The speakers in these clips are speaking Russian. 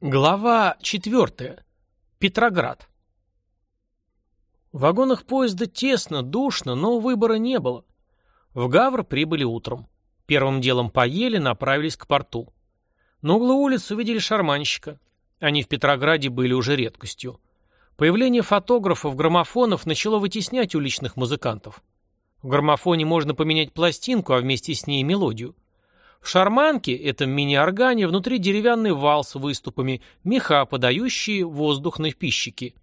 Глава 4. Петроград. В вагонах поезда тесно, душно, но выбора не было. В Гавр прибыли утром. Первым делом поели, направились к порту. На углу улиц увидели шарманщика. Они в Петрограде были уже редкостью. Появление фотографов, граммофонов начало вытеснять уличных музыкантов. В граммофоне можно поменять пластинку, а вместе с ней мелодию. В шарманке, этом мини-органе, внутри деревянный вал с выступами, меха, подающие воздух на пищики.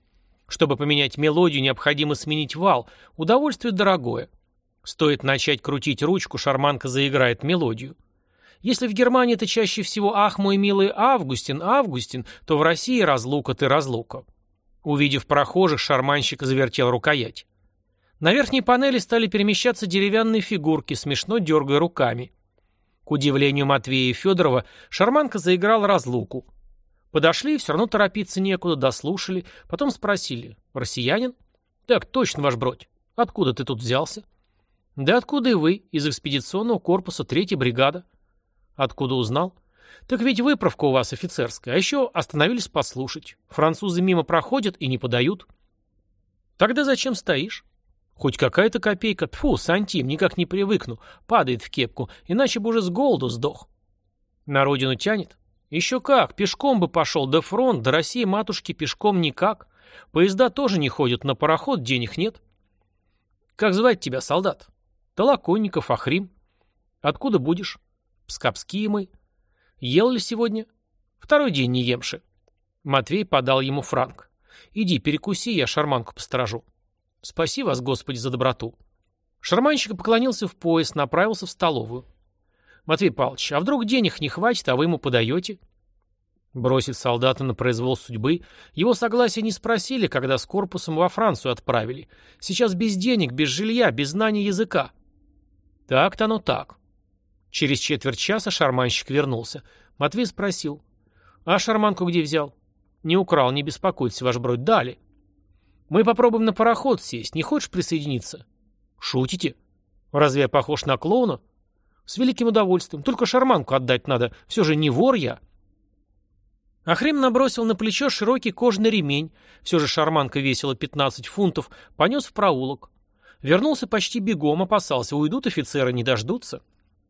Чтобы поменять мелодию, необходимо сменить вал. Удовольствие дорогое. Стоит начать крутить ручку, шарманка заиграет мелодию. Если в Германии это чаще всего «Ах, мой милый Августин, Августин», то в России «Разлука ты, разлука». Увидев прохожих, шарманщик завертел рукоять. На верхней панели стали перемещаться деревянные фигурки, смешно дергая руками. К удивлению Матвея и Федорова, шарманка заиграла разлуку. Подошли, все равно торопиться некуда, дослушали, потом спросили. «Россиянин?» «Так, точно, ваш бродь. Откуда ты тут взялся?» «Да откуда и вы, из экспедиционного корпуса третьей бригада». «Откуда узнал?» «Так ведь выправка у вас офицерская, а еще остановились послушать. Французы мимо проходят и не подают». «Тогда зачем стоишь?» Хоть какая-то копейка, тфу, сантим, никак не привыкну, падает в кепку, иначе бы уже с голоду сдох. На родину тянет? Еще как, пешком бы пошел, до фронт, до России матушки пешком никак. Поезда тоже не ходят, на пароход денег нет. Как звать тебя, солдат? Толоконников, Ахрим. Откуда будешь? Пскапские мы. Ел ли сегодня? Второй день не емши. Матвей подал ему франк. Иди, перекуси, я шарманку посторожу. Спаси вас, Господи, за доброту. Шарманщик поклонился в пояс, направился в столовую. Матвей Павлович, а вдруг денег не хватит, а вы ему подаете? Бросив солдата на произвол судьбы, его согласия не спросили, когда с корпусом во Францию отправили. Сейчас без денег, без жилья, без знания языка. Так-то оно так. Через четверть часа шарманщик вернулся. Матвей спросил. А шарманку где взял? Не украл, не беспокойтесь, ваш бродь, дали. Мы попробуем на пароход сесть. Не хочешь присоединиться? Шутите? Разве я похож на клоуна? С великим удовольствием. Только шарманку отдать надо. Все же не вор я. Ахрим набросил на плечо широкий кожаный ремень. Все же шарманка весила 15 фунтов. Понес в проулок. Вернулся почти бегом, опасался. Уйдут офицеры, не дождутся.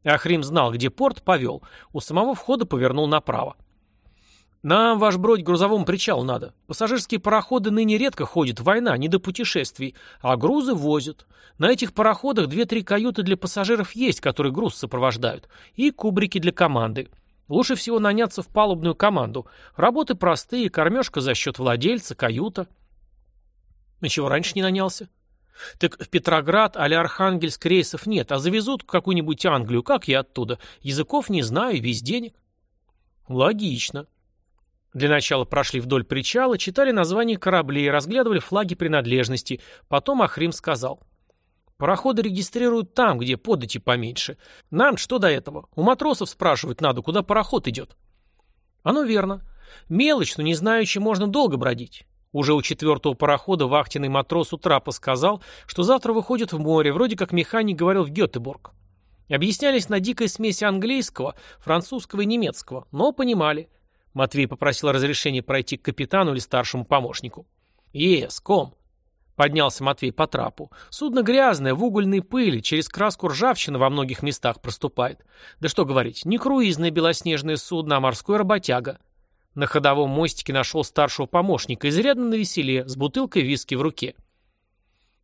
Ахрим знал, где порт, повел. У самого входа повернул направо. «Нам, ваш бродь, грузовому причалу надо. Пассажирские пароходы ныне редко ходят, война, не до путешествий, а грузы возят. На этих пароходах две-три каюты для пассажиров есть, которые груз сопровождают, и кубрики для команды. Лучше всего наняться в палубную команду. Работы простые, кормежка за счет владельца, каюта». «А чего раньше не нанялся?» «Так в Петроград а Архангельск рейсов нет, а завезут какую-нибудь Англию, как я оттуда. Языков не знаю, весь денег». «Логично». Для начала прошли вдоль причала, читали названия кораблей, разглядывали флаги принадлежности. Потом Ахрим сказал. «Пароходы регистрируют там, где подати поменьше. Нам что до этого? У матросов спрашивать надо, куда пароход идет». Оно верно. Мелочь, но не знаючи можно долго бродить. Уже у четвертого парохода вахтенный матрос утра сказал, что завтра выходит в море, вроде как механик говорил в Гетеборг. Объяснялись на дикой смеси английского, французского и немецкого, но понимали. Матвей попросил разрешения пройти к капитану или старшему помощнику. «Ес, ком!» Поднялся Матвей по трапу. Судно грязное, в угольной пыли, через краску ржавчина во многих местах проступает. Да что говорить, не круизное белоснежное судно, а морской работяга. На ходовом мостике нашел старшего помощника, изрядно навеселе, с бутылкой виски в руке.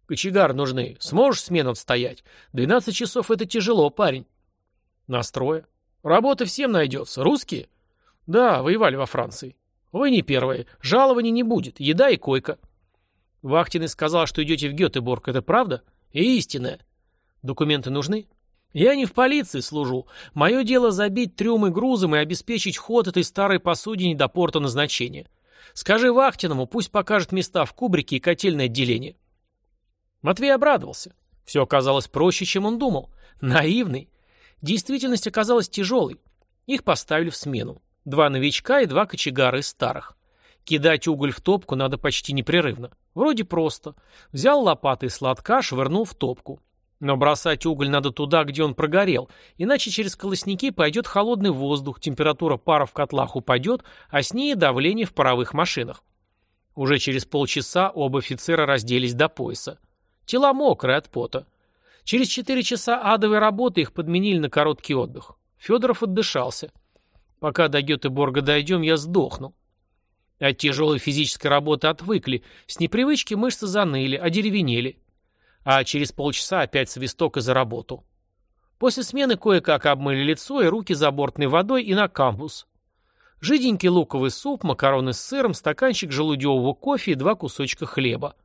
«Кочегар нужны. Сможешь смену отстоять? Двенадцать часов — это тяжело, парень». «Настроя. Работа всем найдется. Русские?» Да, воевали во Франции. Вы не первые. Жалований не будет. Еда и койка. Вахтенный сказал, что идете в Гетеборг. Это правда? Истинная. Документы нужны? Я не в полиции служу. Мое дело забить трюмы грузом и обеспечить ход этой старой посудине до порта назначения. Скажи вахтенному, пусть покажет места в кубрике и котельное отделение. Матвей обрадовался. Все оказалось проще, чем он думал. Наивный. Действительность оказалась тяжелой. Их поставили в смену. Два новичка и два кочегара из старых. Кидать уголь в топку надо почти непрерывно. Вроде просто. Взял лопатой сладка, швырнул в топку. Но бросать уголь надо туда, где он прогорел, иначе через колосники пойдет холодный воздух, температура пара в котлах упадет, а с ней давление в паровых машинах. Уже через полчаса оба офицера разделись до пояса. Тела мокрые от пота. Через четыре часа адовой работы их подменили на короткий отдых. Федоров отдышался. Пока до Гетеборга дойдем, я сдохну. От тяжелой физической работы отвыкли, с непривычки мышцы заныли, одеревенели. А через полчаса опять свисток и за работу. После смены кое-как обмыли лицо и руки забортной водой и на камбус. Жиденький луковый суп, макароны с сыром, стаканчик желудевого кофе и два кусочка хлеба.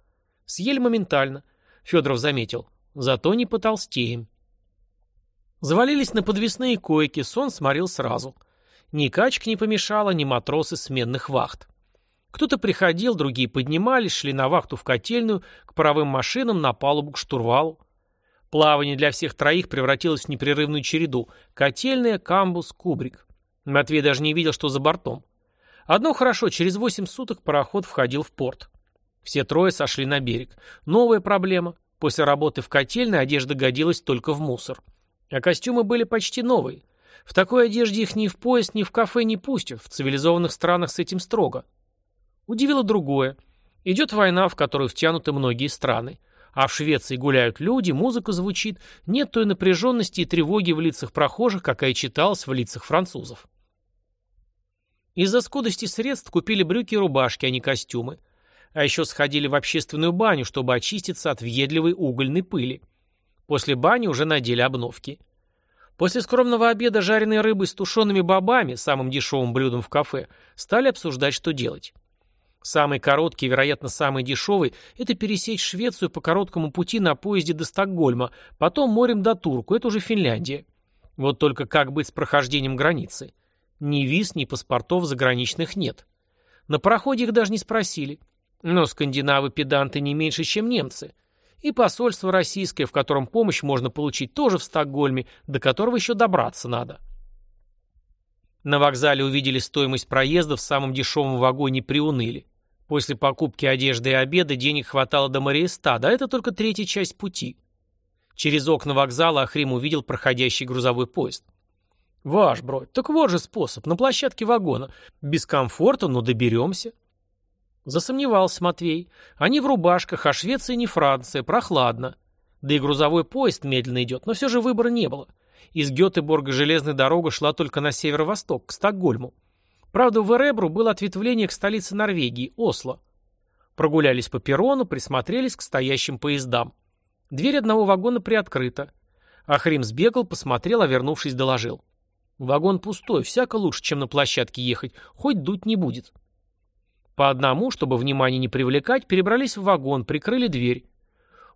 Съели моментально. Федоров заметил. Зато не потолстеем. Завалились на подвесные койки, сон сморил сразу. Ни качка не помешала, ни матросы сменных вахт. Кто-то приходил, другие поднимались, шли на вахту в котельную, к паровым машинам, на палубу к штурвалу. Плавание для всех троих превратилось в непрерывную череду. Котельная, камбус, кубрик. Матвей даже не видел, что за бортом. Одно хорошо, через восемь суток пароход входил в порт. Все трое сошли на берег. Новая проблема. После работы в котельной одежда годилась только в мусор. А костюмы были почти новые. В такой одежде их ни в поезд, ни в кафе не пустят. В цивилизованных странах с этим строго. Удивило другое. Идет война, в которую втянуты многие страны. А в Швеции гуляют люди, музыка звучит, нет той напряженности и тревоги в лицах прохожих, какая читалась в лицах французов. Из-за скудости средств купили брюки и рубашки, а не костюмы. А еще сходили в общественную баню, чтобы очиститься от въедливой угольной пыли. После бани уже надели обновки. После скромного обеда жареной рыбы с тушеными бобами, самым дешевым блюдом в кафе, стали обсуждать, что делать. Самый короткий, вероятно, самый дешевый – это пересечь Швецию по короткому пути на поезде до Стокгольма, потом морем до Турку, это уже Финляндия. Вот только как быть с прохождением границы? Ни виз, ни паспортов заграничных нет. На пароходе их даже не спросили. Но скандинавы-педанты не меньше, чем немцы. И посольство российское, в котором помощь можно получить тоже в Стокгольме, до которого еще добраться надо. На вокзале увидели стоимость проезда в самом дешевом вагоне приуныли. После покупки одежды и обеда денег хватало до Мариестада, а это только третья часть пути. Через окна вокзала Ахрим увидел проходящий грузовой поезд. «Ваш бродь, так вот же способ, на площадке вагона. Без комфорта, но доберемся». Засомневался Матвей. Они в рубашках, а Швеция не Франция, прохладно. Да и грузовой поезд медленно идет, но все же выбора не было. Из Гетеборга железная дорога шла только на северо-восток, к Стокгольму. Правда, в Эребру было ответвление к столице Норвегии, Осло. Прогулялись по перрону, присмотрелись к стоящим поездам. Дверь одного вагона приоткрыта. Ахрим сбегал, посмотрел, а вернувшись, доложил. Вагон пустой, всяко лучше, чем на площадке ехать, хоть дуть не будет. По одному, чтобы внимание не привлекать, перебрались в вагон, прикрыли дверь.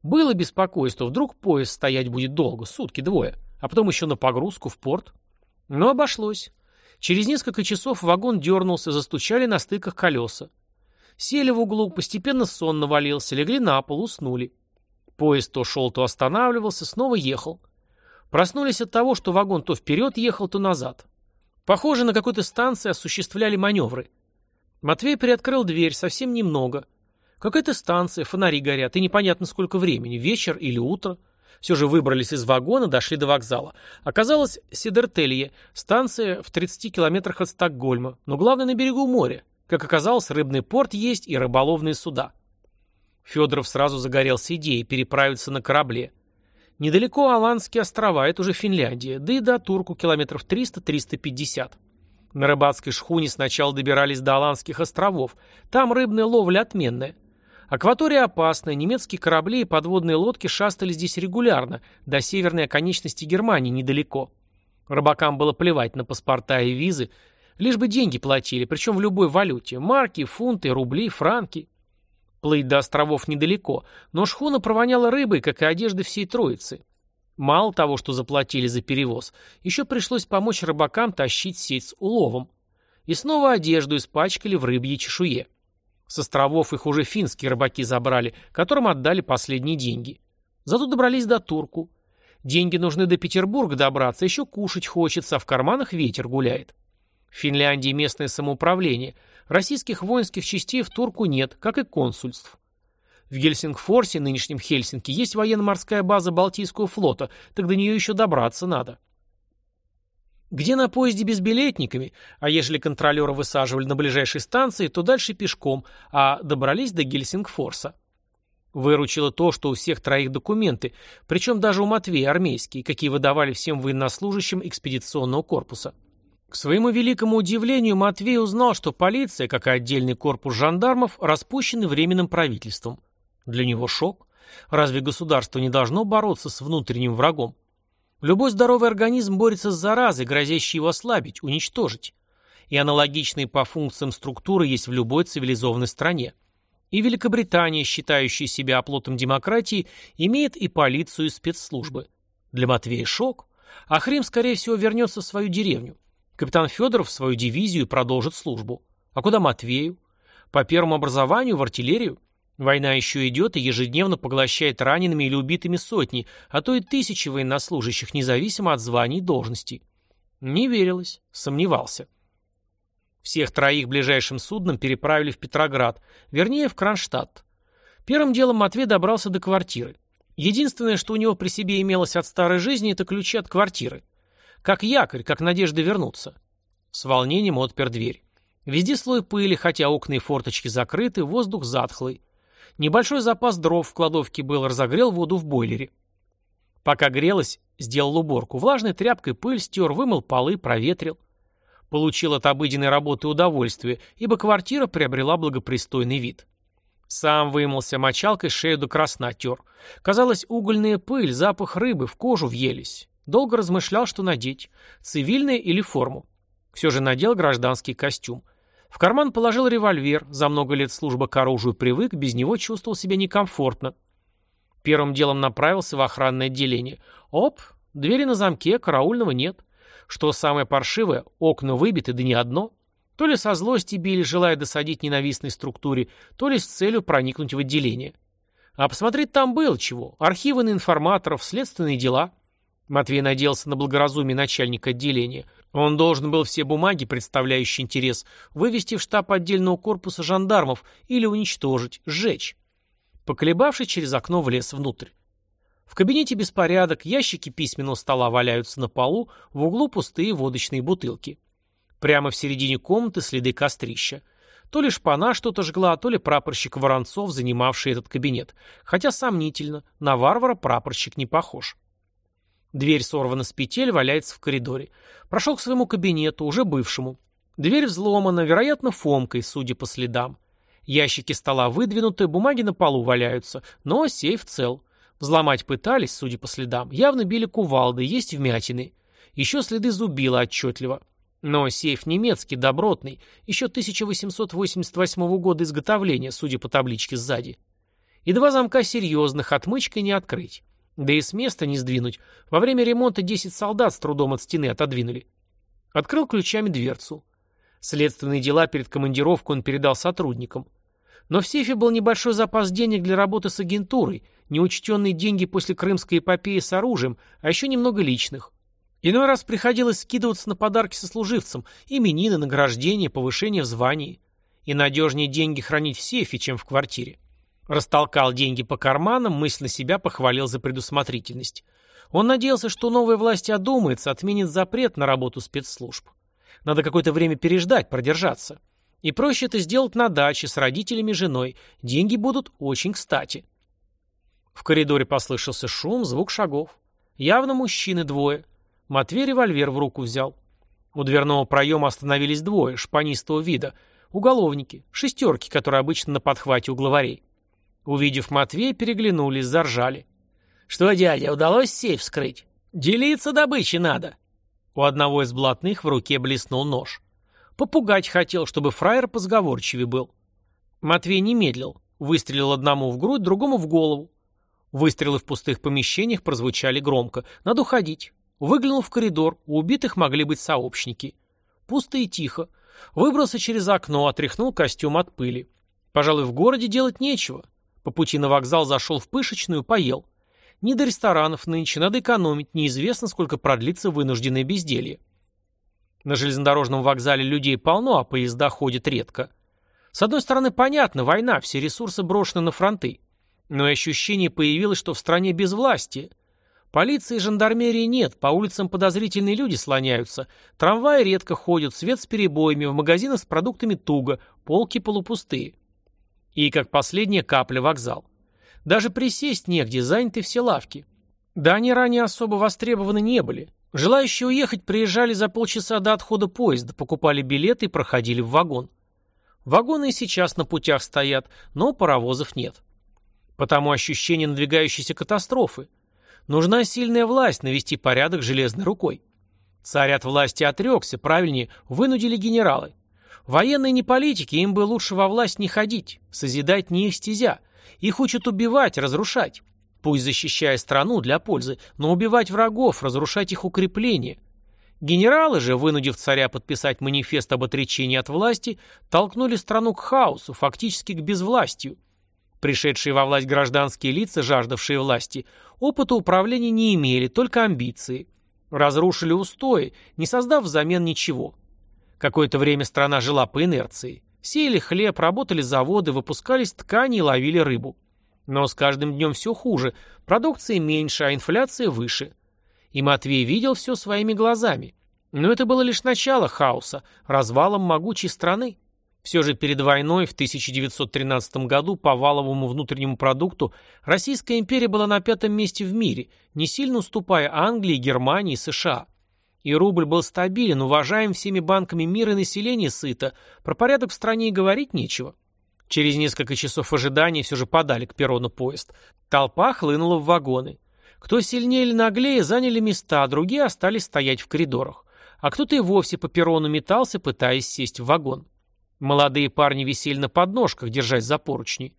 Было беспокойство, вдруг поезд стоять будет долго, сутки двое, а потом еще на погрузку в порт. Но обошлось. Через несколько часов вагон дернулся, застучали на стыках колеса. Сели в углу, постепенно сон навалился, легли на пол, уснули. Поезд то шел, то останавливался, снова ехал. Проснулись от того, что вагон то вперед ехал, то назад. Похоже, на какой-то станции осуществляли маневры. Матвей приоткрыл дверь, совсем немного. Какая-то станция, фонари горят, и непонятно сколько времени, вечер или утро. Все же выбрались из вагона, дошли до вокзала. Оказалось, Сидертелье, станция в 30 километрах от Стокгольма, но главное на берегу моря. Как оказалось, рыбный порт есть и рыболовные суда. Федоров сразу загорелся идеей переправиться на корабле. Недалеко Аландские острова, это уже Финляндия, да и до Турку километров 300-350. На рыбацкой шхуне сначала добирались до Аландских островов, там рыбная ловля отменная. Акватория опасная, немецкие корабли и подводные лодки шастали здесь регулярно, до северной оконечности Германии недалеко. Рыбакам было плевать на паспорта и визы, лишь бы деньги платили, причем в любой валюте – марки, фунты, рубли, франки. Плыть до островов недалеко, но шхуна провоняла рыбой, как и одежда всей троицы. Мало того, что заплатили за перевоз, еще пришлось помочь рыбакам тащить сеть с уловом. И снова одежду испачкали в рыбьей чешуе. С островов их уже финские рыбаки забрали, которым отдали последние деньги. Зато добрались до Турку. Деньги нужны до Петербурга добраться, еще кушать хочется, а в карманах ветер гуляет. В Финляндии местное самоуправление. Российских воинских частей в Турку нет, как и консульств. В Гельсингфорсе, нынешнем Хельсинки, есть военно-морская база Балтийского флота, так до нее еще добраться надо. Где на поезде безбилетниками, а ежели контролера высаживали на ближайшей станции, то дальше пешком, а добрались до Гельсингфорса. Выручило то, что у всех троих документы, причем даже у Матвея армейские, какие выдавали всем военнослужащим экспедиционного корпуса. К своему великому удивлению, Матвей узнал, что полиция, как и отдельный корпус жандармов, распущены временным правительством. Для него шок. Разве государство не должно бороться с внутренним врагом? Любой здоровый организм борется с заразой, грозящей его ослабить, уничтожить. И аналогичные по функциям структуры есть в любой цивилизованной стране. И Великобритания, считающая себя оплотом демократии, имеет и полицию, и спецслужбы. Для Матвея шок. А Хрим, скорее всего, вернется в свою деревню. Капитан Федоров в свою дивизию продолжит службу. А куда Матвею? По первому образованию в артиллерию? Война еще идет и ежедневно поглощает ранеными или убитыми сотни, а то и тысячи военнослужащих, независимо от званий и должностей. Не верилось, сомневался. Всех троих ближайшим судном переправили в Петроград, вернее, в Кронштадт. Первым делом Матвей добрался до квартиры. Единственное, что у него при себе имелось от старой жизни, это ключи от квартиры. Как якорь, как надежда вернуться. С волнением отпер дверь. Везде слой пыли, хотя окна и форточки закрыты, воздух затхлый. Небольшой запас дров в кладовке был, разогрел воду в бойлере. Пока грелась, сделал уборку. Влажной тряпкой пыль стер, вымыл полы, проветрил. Получил от обыденной работы удовольствие, ибо квартира приобрела благопристойный вид. Сам вымылся мочалкой, шею до красна тер. Казалось, угольная пыль, запах рыбы в кожу въелись. Долго размышлял, что надеть. Цивильное или форму. Все же надел гражданский костюм. В карман положил револьвер. За много лет службы к оружию привык, без него чувствовал себя некомфортно. Первым делом направился в охранное отделение. Оп, двери на замке, караульного нет. Что самое паршивое, окна выбиты, да не одно. То ли со злости били, желая досадить ненавистной структуре, то ли с целью проникнуть в отделение. А посмотреть там было чего. Архивы на информаторов, следственные дела. Матвей надеялся на благоразумие начальника отделения. Он должен был все бумаги, представляющие интерес, вывести в штаб отдельного корпуса жандармов или уничтожить, сжечь. Поколебавшись, через окно влез внутрь. В кабинете беспорядок, ящики письменного стола валяются на полу, в углу пустые водочные бутылки. Прямо в середине комнаты следы кострища. То ли шпана что-то жгла, то ли прапорщик Воронцов, занимавший этот кабинет. Хотя сомнительно, на варвара прапорщик не похож. Дверь сорвана с петель, валяется в коридоре. Прошел к своему кабинету, уже бывшему. Дверь взломана, вероятно, фомкой, судя по следам. Ящики стола выдвинуты, бумаги на полу валяются, но сейф цел. Взломать пытались, судя по следам. Явно били кувалды, есть вмятины. Еще следы зубила отчетливо. Но сейф немецкий, добротный, еще 1888 года изготовления, судя по табличке сзади. И два замка серьезных, отмычкой не открыть. Да и с места не сдвинуть. Во время ремонта 10 солдат с трудом от стены отодвинули. Открыл ключами дверцу. Следственные дела перед командировкой он передал сотрудникам. Но в сейфе был небольшой запас денег для работы с агентурой, неучтенные деньги после крымской эпопеи с оружием, а еще немного личных. Иной раз приходилось скидываться на подарки сослуживцам, именины, награждения, повышение в звании. И надежнее деньги хранить в сейфе, чем в квартире. Растолкал деньги по карманам, мысленно себя похвалил за предусмотрительность. Он надеялся, что новая власть одумается, отменит запрет на работу спецслужб. Надо какое-то время переждать, продержаться. И проще это сделать на даче с родителями женой. Деньги будут очень кстати. В коридоре послышался шум, звук шагов. Явно мужчины двое. Матвей револьвер в руку взял. У дверного проема остановились двое, шпанистого вида. Уголовники, шестерки, которые обычно на подхвате у главарей. Увидев Матвея, переглянулись, заржали. «Что, дядя, удалось сейф вскрыть? Делиться добычей надо!» У одного из блатных в руке блеснул нож. Попугать хотел, чтобы фраер позговорчивее был. Матвей не медлил. Выстрелил одному в грудь, другому в голову. Выстрелы в пустых помещениях прозвучали громко. Надо уходить. Выглянул в коридор. У убитых могли быть сообщники. Пусто и тихо. Выбрался через окно, отряхнул костюм от пыли. Пожалуй, в городе делать нечего. По пути на вокзал зашел в пышечную, поел. Не до ресторанов нынче, надо экономить, неизвестно, сколько продлится вынужденное безделье. На железнодорожном вокзале людей полно, а поезда ходят редко. С одной стороны, понятно, война, все ресурсы брошены на фронты. Но и ощущение появилось, что в стране без власти. Полиции и жандармерии нет, по улицам подозрительные люди слоняются, трамваи редко ходят, свет с перебоями, в магазинах с продуктами туго, полки полупустые. И, как последняя капля, вокзал. Даже присесть негде, заняты все лавки. Да они ранее особо востребованы не были. Желающие уехать приезжали за полчаса до отхода поезда, покупали билеты и проходили в вагон. Вагоны и сейчас на путях стоят, но паровозов нет. Потому ощущение надвигающейся катастрофы. Нужна сильная власть навести порядок железной рукой. Царь от власти отрекся, правильнее, вынудили генералы. Военные не политики, им бы лучше во власть не ходить, созидать не их стезя. Их учат убивать, разрушать. Пусть защищая страну для пользы, но убивать врагов, разрушать их укрепления. Генералы же, вынудив царя подписать манифест об отречении от власти, толкнули страну к хаосу, фактически к безвластию. Пришедшие во власть гражданские лица, жаждавшие власти, опыта управления не имели, только амбиции. Разрушили устои, не создав взамен ничего. Какое-то время страна жила по инерции. Сеяли хлеб, работали заводы, выпускались ткани и ловили рыбу. Но с каждым днем все хуже, продукции меньше, а инфляция выше. И Матвей видел все своими глазами. Но это было лишь начало хаоса, развалом могучей страны. Все же перед войной в 1913 году по валовому внутреннему продукту Российская империя была на пятом месте в мире, не сильно уступая Англии, Германии и США. И рубль был стабилен, уважаем всеми банками мира и население сыто, про порядок в стране и говорить нечего. Через несколько часов ожидания все же подали к перрону поезд. Толпа хлынула в вагоны. Кто сильнее или наглее, заняли места, а другие остались стоять в коридорах. А кто-то и вовсе по перрону метался, пытаясь сесть в вагон. Молодые парни висели на подножках, держась за поручни.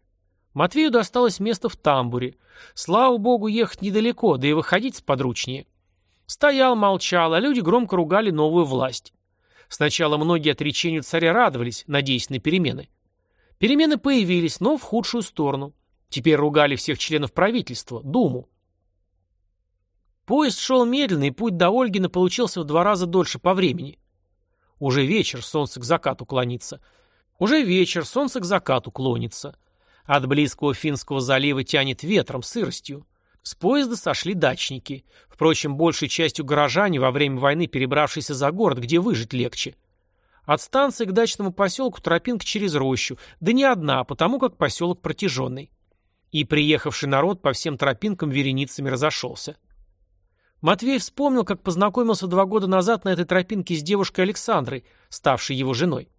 Матвею досталось место в тамбуре. Слава богу, ехать недалеко, да и выходить сподручнее. Стоял, молчал, а люди громко ругали новую власть. Сначала многие отречению царя радовались, надеясь на перемены. Перемены появились, но в худшую сторону. Теперь ругали всех членов правительства, Думу. Поезд шел медленно, и путь до Ольгина получился в два раза дольше по времени. Уже вечер, солнце к закату клонится. Уже вечер, солнце к закату клонится. От близкого Финского залива тянет ветром, сыростью. С поезда сошли дачники. Впрочем, большей частью горожане, во время войны перебравшиеся за город, где выжить легче. От станции к дачному поселку тропинка через рощу, да не одна, потому как поселок протяженный. И приехавший народ по всем тропинкам вереницами разошелся. Матвей вспомнил, как познакомился два года назад на этой тропинке с девушкой Александрой, ставшей его женой.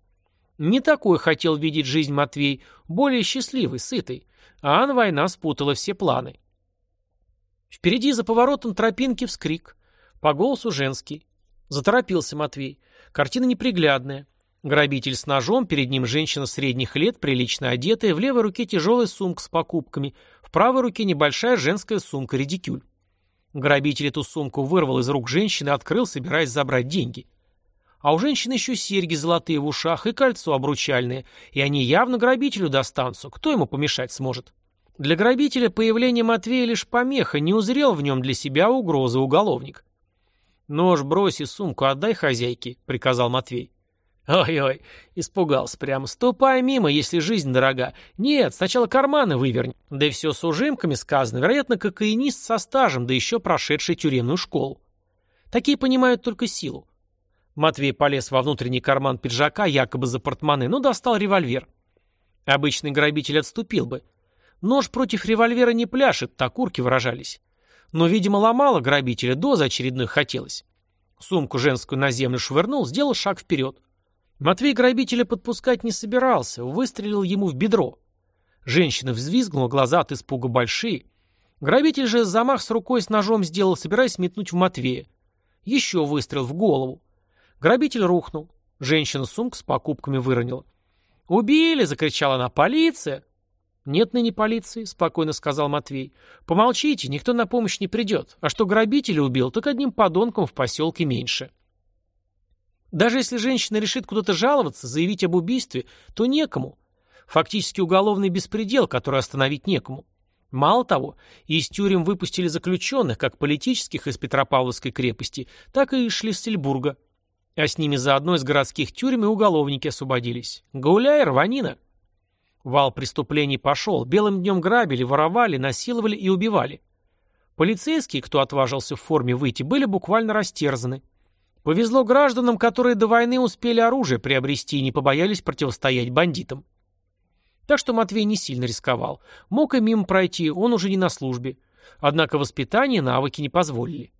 Не такой хотел видеть жизнь Матвей, более счастливый, сытый. А Ан война спутала все планы. Впереди за поворотом тропинки вскрик. По голосу женский. Заторопился Матвей. Картина неприглядная. Грабитель с ножом, перед ним женщина средних лет, прилично одетая, в левой руке тяжелая сумка с покупками, в правой руке небольшая женская сумка-редикюль. Грабитель эту сумку вырвал из рук женщины открыл, собираясь забрать деньги. А у женщины еще серьги золотые в ушах и кольцо обручальное, и они явно грабителю достанутся, кто ему помешать сможет? Для грабителя появление Матвея лишь помеха, не узрел в нем для себя угрозы уголовник. «Нож брось и сумку отдай хозяйке», — приказал Матвей. «Ой-ой», — испугался прямо, — «ступай мимо, если жизнь дорога. Нет, сначала карманы выверни». Да и все с ужимками сказано, вероятно, кокаинист со стажем, да еще прошедший тюремную школу. Такие понимают только силу. Матвей полез во внутренний карман пиджака, якобы за портмоне, но достал револьвер. Обычный грабитель отступил бы. Нож против револьвера не пляшет, так урки выражались. Но, видимо, ломало грабителя, доза очередной хотелось. Сумку женскую на землю швырнул, сделал шаг вперед. Матвей грабителя подпускать не собирался, выстрелил ему в бедро. Женщина взвизгнула, глаза от испуга большие. Грабитель же замах с рукой с ножом сделал, собираясь метнуть в Матвея. Еще выстрел в голову. Грабитель рухнул. Женщина сумку с покупками выронила. «Убили!» — закричала она. «Полиция!» «Нет ныне полиции», — спокойно сказал Матвей. «Помолчите, никто на помощь не придет. А что грабителя убил, так одним подонком в поселке меньше». Даже если женщина решит куда-то жаловаться, заявить об убийстве, то некому. Фактически уголовный беспредел, который остановить некому. Мало того, из тюрем выпустили заключенных, как политических из Петропавловской крепости, так и из Шлиссельбурга. А с ними заодно из городских тюрем и уголовники освободились. Гауляй, рванина. Вал преступлений пошел, белым днем грабили, воровали, насиловали и убивали. Полицейские, кто отважился в форме выйти, были буквально растерзаны. Повезло гражданам, которые до войны успели оружие приобрести и не побоялись противостоять бандитам. Так что Матвей не сильно рисковал. Мог и мимо пройти, он уже не на службе. Однако воспитание навыки не позволили.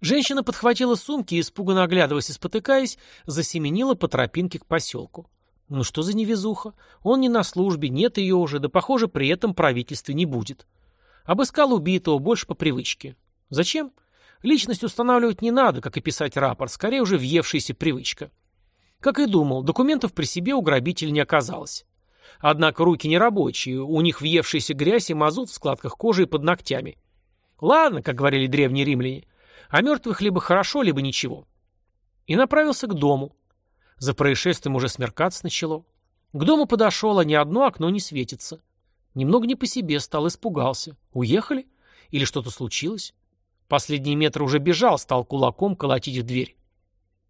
Женщина подхватила сумки и, испуганно оглядываясь и спотыкаясь, засеменила по тропинке к поселку. Ну что за невезуха? Он не на службе, нет ее уже, да, похоже, при этом правительстве не будет. Обыскал убитого, больше по привычке. Зачем? Личность устанавливать не надо, как и писать рапорт, скорее уже въевшаяся привычка. Как и думал, документов при себе у грабителя не оказалось. Однако руки не рабочие, у них въевшаяся грязь и мазут в складках кожи и под ногтями. Ладно, как говорили древние римляне, а мертвых либо хорошо, либо ничего. И направился к дому. За происшествием уже смеркаться начало. К дому подошел, а ни одно окно не светится. Немного не по себе стал, испугался. Уехали? Или что-то случилось? Последние метры уже бежал, стал кулаком колотить в дверь.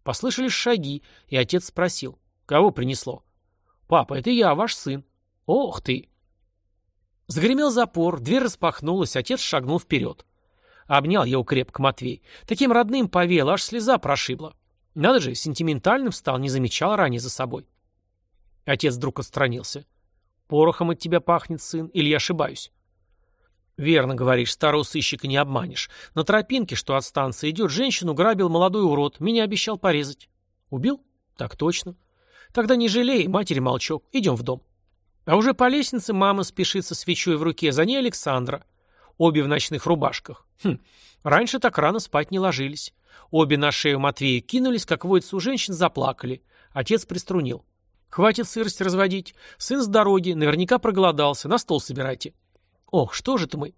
Послышались шаги, и отец спросил. Кого принесло? «Папа, это я, ваш сын». «Ох ты!» Загремел запор, дверь распахнулась, отец шагнул вперед. Обнял его крепко Матвей. Таким родным повел, аж слеза прошибла. Надо же, сентиментальным стал, не замечал ранее за собой. Отец вдруг отстранился. «Порохом от тебя пахнет, сын, или я ошибаюсь?» «Верно говоришь, старого сыщика не обманешь. На тропинке, что от станции идет, женщину грабил молодой урод, меня обещал порезать». «Убил?» «Так точно». «Тогда не жалей, матери молчок, идем в дом». А уже по лестнице мама спешит со свечой в руке, за ней Александра. Обе в ночных рубашках. Хм, раньше так рано спать не ложились. Обе на шею Матвея кинулись, как водится у женщин, заплакали. Отец приструнил. «Хватит сырость разводить. Сын с дороги, наверняка проголодался. На стол собирайте». «Ох, что же ты мы?»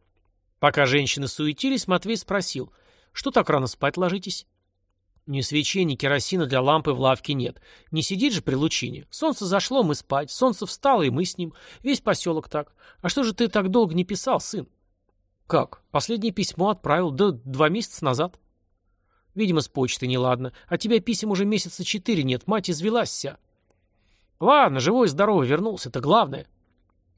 Пока женщины суетились, Матвей спросил. «Что так рано спать ложитесь?» Ни свечей, ни керосина для лампы в лавке нет. Не сидит же при лучине. Солнце зашло, мы спать. Солнце встало, и мы с ним. Весь поселок так. А что же ты так долго не писал, сын? Как? Последнее письмо отправил, да два месяца назад. Видимо, с почты неладно. А тебя писем уже месяца четыре нет, мать извелась вся. Ладно, живой и здоровый вернулся, это главное.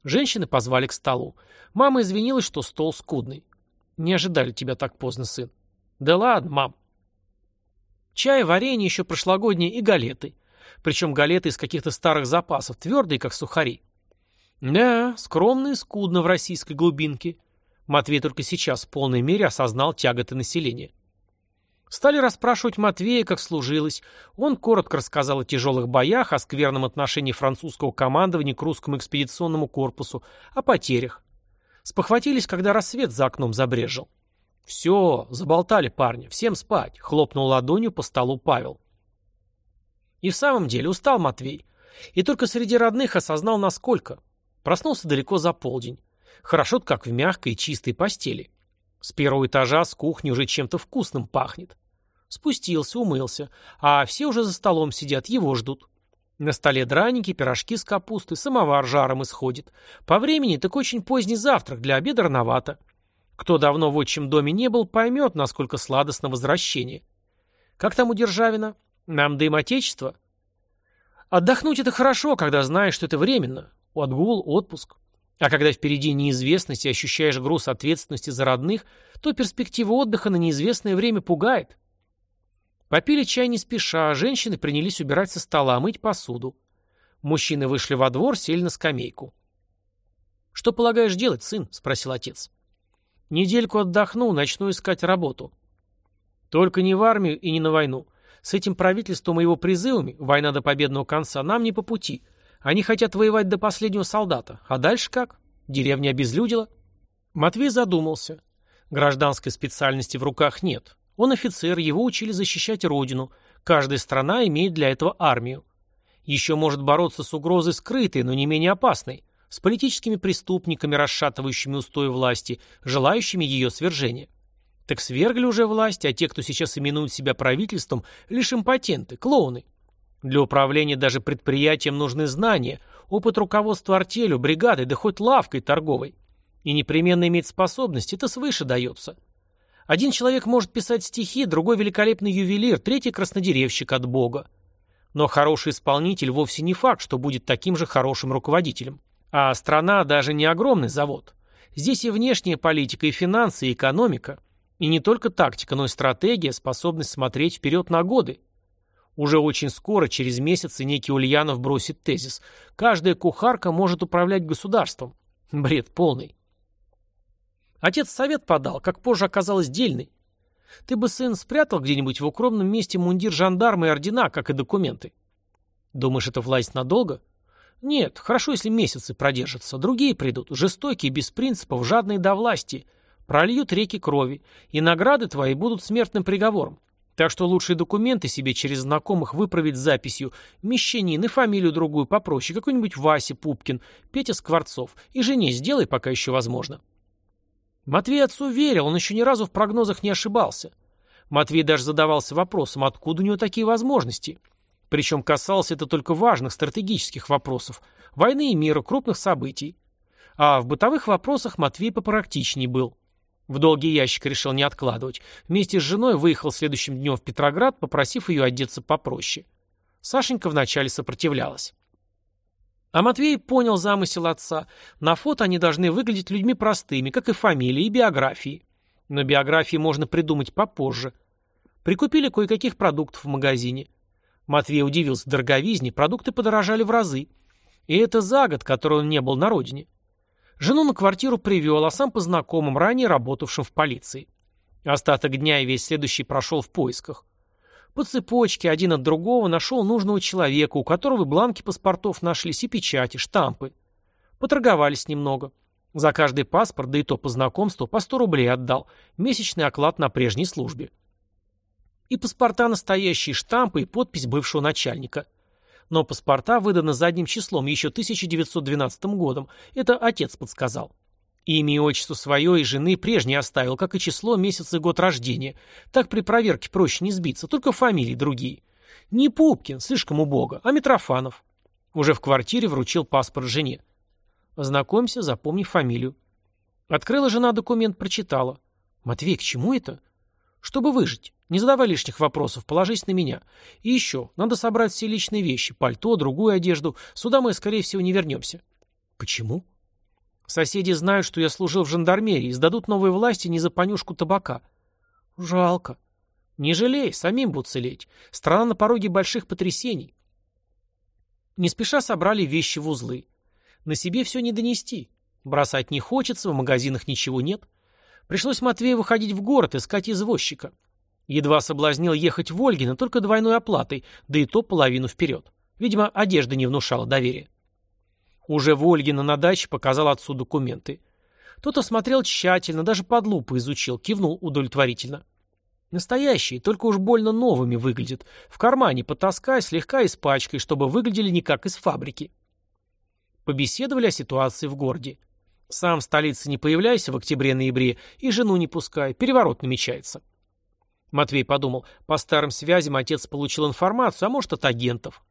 Женщины позвали к столу. Мама извинилась, что стол скудный. Не ожидали тебя так поздно, сын. Да ладно, мам. Чай, варенье еще прошлогоднее и галеты. Причем галеты из каких-то старых запасов, твердые, как сухари. Да, скромно и скудно в российской глубинке. Матвей только сейчас в полной мере осознал тяготы населения. Стали расспрашивать Матвея, как служилось. Он коротко рассказал о тяжелых боях, о скверном отношении французского командования к русскому экспедиционному корпусу, о потерях. Спохватились, когда рассвет за окном забрежил. «Все, заболтали парня, всем спать», — хлопнул ладонью по столу Павел. И в самом деле устал Матвей. И только среди родных осознал, насколько. Проснулся далеко за полдень. Хорошо как в мягкой чистой постели. С первого этажа с кухни уже чем-то вкусным пахнет. Спустился, умылся, а все уже за столом сидят, его ждут. На столе драники, пирожки с капустой, самовар жаром исходит. По времени так очень поздний завтрак, для обеда рановато. Кто давно в отчим доме не был, поймет, насколько сладостно возвращение. Как там у Державина? Нам дым отечества? Отдохнуть это хорошо, когда знаешь, что это временно. Отгул, отпуск. А когда впереди неизвестность и ощущаешь груз ответственности за родных, то перспектива отдыха на неизвестное время пугает. Попили чай не спеша, а женщины принялись убирать со стола, мыть посуду. Мужчины вышли во двор, сели на скамейку. «Что полагаешь делать, сын?» — спросил отец. «Недельку отдохну, начну искать работу». «Только не в армию и не на войну. С этим правительством и его призывами, война до победного конца, нам не по пути. Они хотят воевать до последнего солдата. А дальше как? Деревня обезлюдила?» Матвей задумался. Гражданской специальности в руках нет. Он офицер, его учили защищать родину. Каждая страна имеет для этого армию. Еще может бороться с угрозой скрытой, но не менее опасной, с политическими преступниками, расшатывающими устои власти, желающими ее свержения. Так свергли уже власть, а те, кто сейчас именует себя правительством, лишь импотенты, клоуны. Для управления даже предприятием нужны знания, опыт руководства артелью, бригадой, да хоть лавкой торговой. И непременно иметь способность, это свыше дается. Один человек может писать стихи, другой великолепный ювелир, третий краснодеревщик от Бога. Но хороший исполнитель вовсе не факт, что будет таким же хорошим руководителем. А страна даже не огромный завод. Здесь и внешняя политика, и финансы, и экономика. И не только тактика, но и стратегия, способность смотреть вперед на годы. Уже очень скоро, через месяцы, некий Ульянов бросит тезис. Каждая кухарка может управлять государством. Бред полный. Отец совет подал, как позже оказалось дельный. Ты бы, сын, спрятал где-нибудь в укромном месте мундир жандарма и ордена, как и документы. Думаешь, это власть надолго? Нет, хорошо, если месяцы продержатся. Другие придут, жестокие, без принципов, жадные до власти. Прольют реки крови, и награды твои будут смертным приговором. Так что лучшие документы себе через знакомых выправить записью «Мещанин» и фамилию другую попроще, какой-нибудь Вася Пупкин, Петя Скворцов. И жене сделай, пока еще возможно. Матвей отцу верил, он еще ни разу в прогнозах не ошибался. Матвей даже задавался вопросом, откуда у него такие возможности. Причем касалось это только важных стратегических вопросов, войны и мира, крупных событий. А в бытовых вопросах Матвей попрактичней был. В долгий ящик решил не откладывать. Вместе с женой выехал следующим днем в Петроград, попросив ее одеться попроще. Сашенька вначале сопротивлялась. А Матвей понял замысел отца. На фото они должны выглядеть людьми простыми, как и фамилии, и биографии. Но биографии можно придумать попозже. Прикупили кое-каких продуктов в магазине. Матвей удивился дороговизне, продукты подорожали в разы. И это за год, который он не был на родине. Жену на квартиру привел, а сам по знакомым, ранее работавшим в полиции. Остаток дня и весь следующий прошел в поисках. По цепочке, один от другого, нашел нужного человека, у которого бланки паспортов нашлись и печати, штампы. Поторговались немного. За каждый паспорт, да и то по знакомству, по 100 рублей отдал. Месячный оклад на прежней службе. И паспорта настоящие, штампы и подпись бывшего начальника. Но паспорта выданы задним числом еще 1912 годом. Это отец подсказал. Имя и отчество свое и жены прежнее оставил, как и число, месяц и год рождения. Так при проверке проще не сбиться, только фамилии другие. Не Пупкин, слишком убого, а Митрофанов. Уже в квартире вручил паспорт жене. Знакомься, запомни фамилию. Открыла жена документ, прочитала. «Матвей, к чему это?» «Чтобы выжить. Не задавай лишних вопросов, положись на меня. И еще, надо собрать все личные вещи, пальто, другую одежду. Сюда мы, скорее всего, не вернемся». «Почему?» Соседи знают, что я служил в жандармерии, сдадут новые власти не за понюшку табака. Жалко. Не жалей, самим будут целеть. Страна на пороге больших потрясений. Не спеша собрали вещи в узлы. На себе все не донести. Бросать не хочется, в магазинах ничего нет. Пришлось Матвею выходить в город, искать извозчика. Едва соблазнил ехать в Ольгино, только двойной оплатой, да и то половину вперед. Видимо, одежда не внушала доверия. Уже Вольгина на даче показал отцу документы. Тот осмотрел тщательно, даже под лупой изучил, кивнул удовлетворительно. Настоящие, только уж больно новыми выглядят. В кармане потаскай, слегка испачкай, чтобы выглядели не как из фабрики. Побеседовали о ситуации в городе. Сам в столице не появляйся в октябре-ноябре и жену не пускай, переворот намечается. Матвей подумал, по старым связям отец получил информацию, а может от агентов.